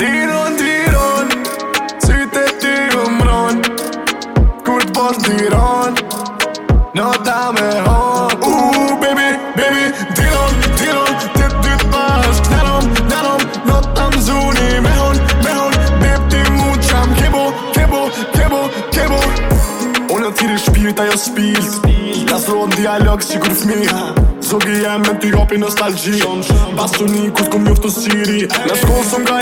Diron, diron Si të ti gëmron Kur të bon diron Në ta me hon Uh, baby, baby Diron, diron Të dy të pas Nërëm, nërëm Në ta më zuni Me hon, me hon Bep ti mu qam Kebo, kebo, kebo, kebo Unë të tiri shpirit ajo spilt Ta sërën dialog si kur fmi Zogi jem me ty hopi nostalgji Basu një kur të kumë siri Në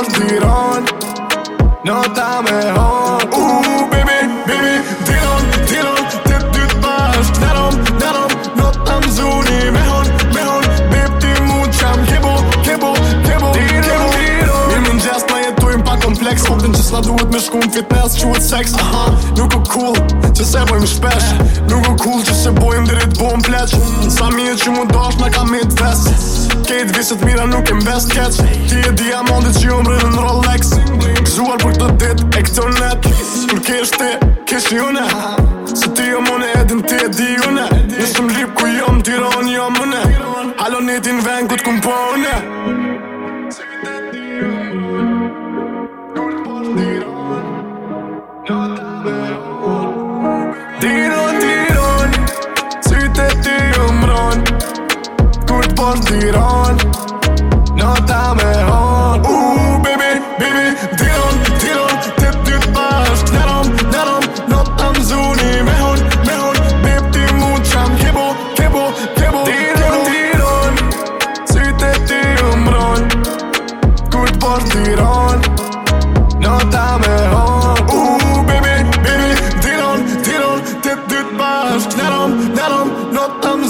në tiran Në ta me hon Uh, baby, baby Dilon, dilon, të dy të bashk Nërëm, nërëm, në ta më zuni Me hon, me hon, bep ti mu qam Kebo, kebo, kebo, kebo, kebo Dilon, dilon Mirë më njës në jetujmë pa kompleks Kuptin që s'la duhet me shku në fitness Quhet sex, aha, nuk u cool Që se bojmë shpesh Nuk u cool që se bojmë dirit bojmë pleq Sa mi e që mu dosh në kam mid fest e që skate Visit mira nuk e mbest catch Ti e diamondit që umbre në Rolex Gzuar për këtë dit e këtë net Kur kesh ti, kesh i ti jo mune edin ti e di une Nësëm lip ku jom, tiron jo mune Halo një din ven ku t'kum po une Tiron, tiron, si te ti umron Kur t'por tiron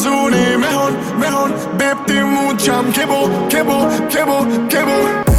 zuni mehon mehon baby, mucham kebo kebo kebo kebo